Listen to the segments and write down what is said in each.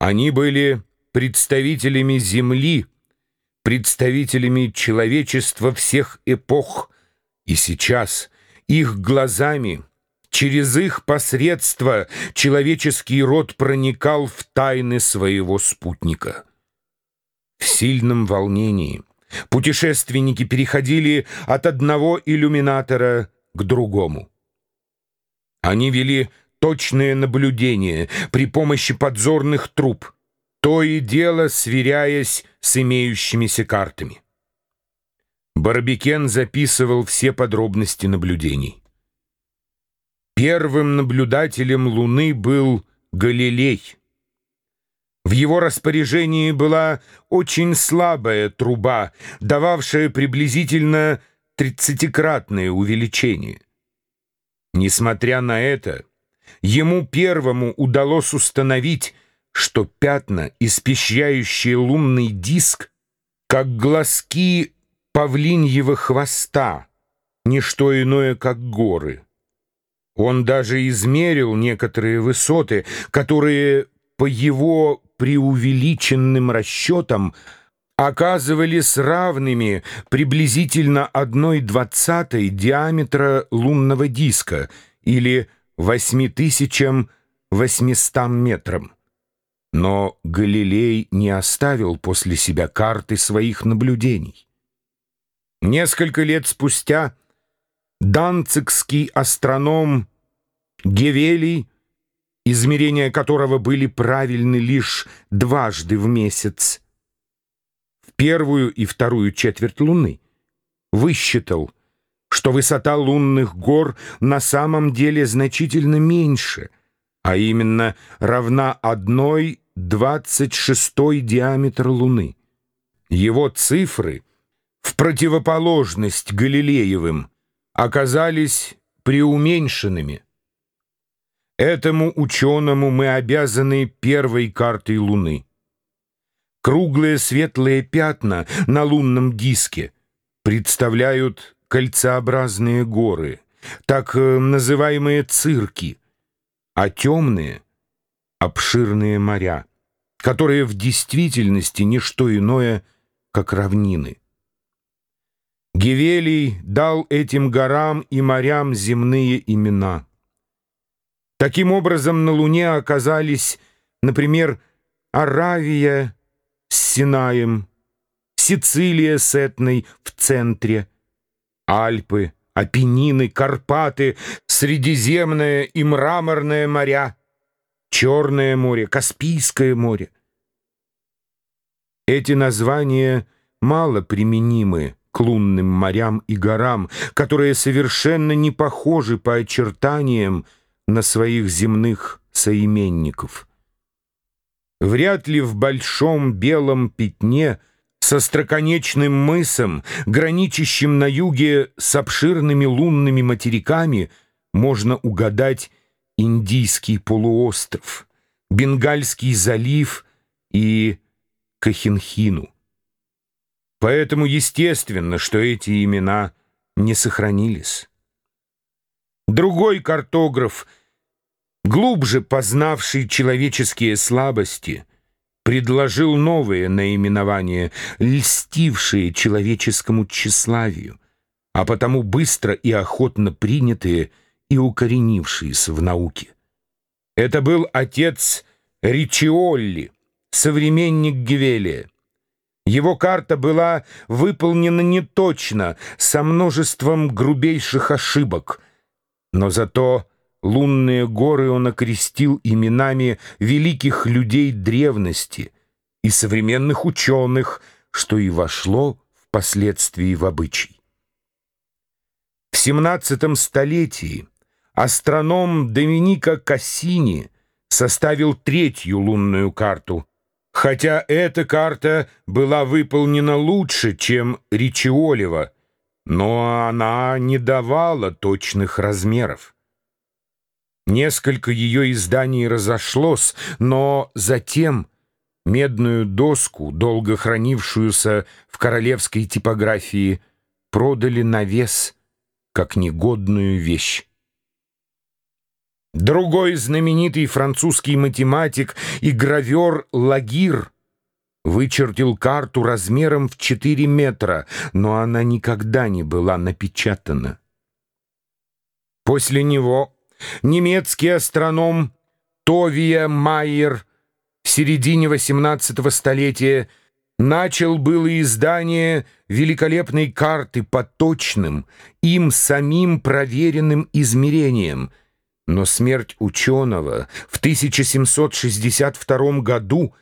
Они были представителями Земли, представителями человечества всех эпох, и сейчас их глазами, через их посредство человеческий род проникал в тайны своего спутника. В сильном волнении путешественники переходили от одного иллюминатора к другому. Они вели точное наблюдение при помощи подзорных труб, то и дело сверяясь с имеющимися картами. Барбикен записывал все подробности наблюдений. Первым наблюдателем Луны был Галилей. В его распоряжении была очень слабая труба, дававшая приблизительно тридцатикратное увеличение. Несмотря на это, ему первому удалось установить, что пятна, испещряющие лунный диск, как глазки павлиньего хвоста, не что иное, как горы. Он даже измерил некоторые высоты, которые по его преувеличенным расчетам оказывались равными приблизительно одной двадцатой диаметра лунного диска или 8800 метрам. Но Галилей не оставил после себя карты своих наблюдений. Несколько лет спустя данцикский астроном Гевелий, измерения которого были правильны лишь дважды в месяц, в первую и вторую четверть Луны, высчитал, что высота лунных гор на самом деле значительно меньше, а именно равна одной двадцать шестой диаметр Луны. Его цифры — в противоположность Галилеевым, оказались преуменьшенными. Этому ученому мы обязаны первой картой Луны. Круглые светлые пятна на лунном диске представляют кольцеобразные горы, так э, называемые цирки, а темные — обширные моря, которые в действительности не что иное, как равнины. Гевелий дал этим горам и морям земные имена. Таким образом, на Луне оказались, например, Аравия с Синаем, Сицилия с Этной в центре, Альпы, Апеннины, Карпаты, Средиземное и Мраморное моря, Черное море, Каспийское море. Эти названия мало применимы к лунным морям и горам, которые совершенно не похожи по очертаниям на своих земных соименников. Вряд ли в большом белом пятне со строконечным мысом, граничащим на юге с обширными лунными материками, можно угадать Индийский полуостров, Бенгальский залив и Кахинхину. Поэтому естественно, что эти имена не сохранились. Другой картограф, глубже познавший человеческие слабости, предложил новые наименования, льстившие человеческому тщеславию, а потому быстро и охотно принятые и укоренившиеся в науке. Это был отец Ричиолли, современник Гевелия. Его карта была выполнена неточно, со множеством грубейших ошибок. Но зато лунные горы он окрестил именами великих людей древности и современных ученых, что и вошло впоследствии в обычай. В XVII столетии астроном Доминика Кассини составил третью лунную карту — Хотя эта карта была выполнена лучше, чем Ричиолева, но она не давала точных размеров. Несколько ее изданий разошлось, но затем медную доску, долго хранившуюся в королевской типографии, продали на вес как негодную вещь. Другой знаменитый французский математик и гравер Лагир вычертил карту размером в 4 метра, но она никогда не была напечатана. После него немецкий астроном Товия Майер в середине XVIII столетия начал было издание великолепной карты по точным, им самим проверенным измерениям, но смерть ученого в 1762 году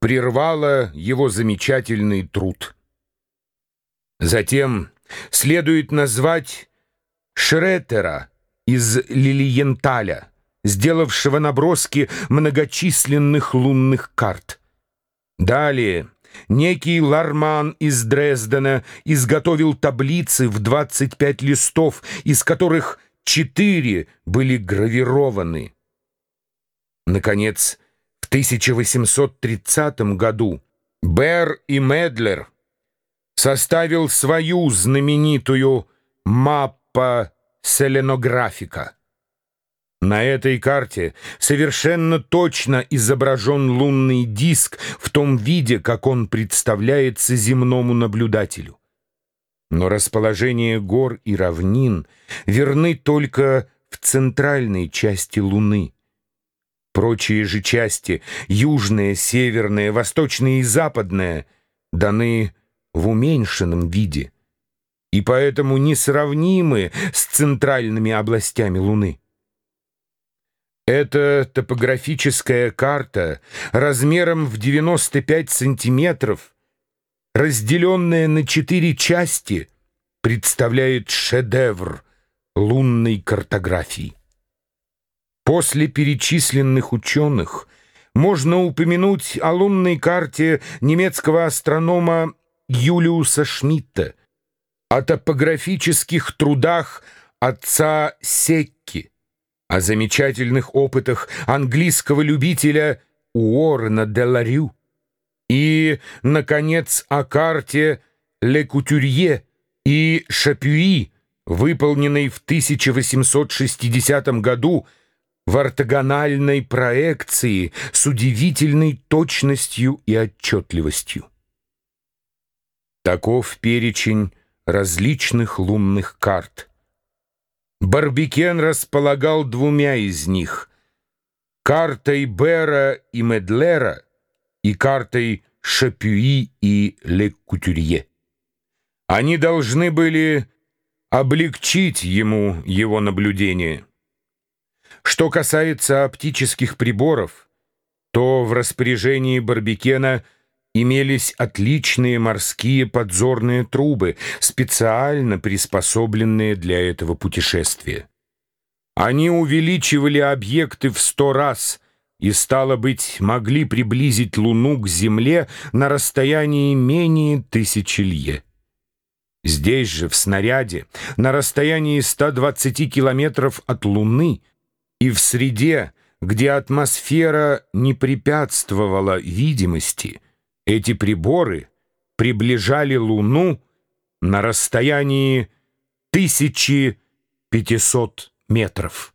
прервала его замечательный труд. Затем следует назвать Шреттера из Лилиенталя, сделавшего наброски многочисленных лунных карт. Далее некий Ларман из Дрездена изготовил таблицы в 25 листов, из которых четыре были гравированы. Наконец, в 1830 году Бер и Медлер составил свою знаменитую «Маппа селенографика». На этой карте совершенно точно изображен лунный диск в том виде, как он представляется земному наблюдателю. Но расположение гор и равнин верны только в центральной части Луны. Прочие же части, южная, северная, восточная и западная, даны в уменьшенном виде и поэтому несравнимы с центральными областями Луны. Эта топографическая карта размером в 95 сантиметров разделенная на четыре части, представляет шедевр лунной картографии. После перечисленных ученых можно упомянуть о лунной карте немецкого астронома Юлиуса Шмидта, о топографических трудах отца Секки, о замечательных опытах английского любителя Уоррена де Ларю, и, наконец, о карте «Ле Кутюрье» и «Шапюи», выполненной в 1860 году в ортогональной проекции с удивительной точностью и отчетливостью. Таков перечень различных лунных карт. Барбикен располагал двумя из них — картой Бера и Медлера и картой Шапюи и Ле Кутюрье. Они должны были облегчить ему его наблюдение. Что касается оптических приборов, то в распоряжении Барбекена имелись отличные морские подзорные трубы, специально приспособленные для этого путешествия. Они увеличивали объекты в сто раз — и, стало быть, могли приблизить Луну к Земле на расстоянии менее тысячи лье. Здесь же, в снаряде, на расстоянии 120 километров от Луны и в среде, где атмосфера не препятствовала видимости, эти приборы приближали Луну на расстоянии 1500 метров.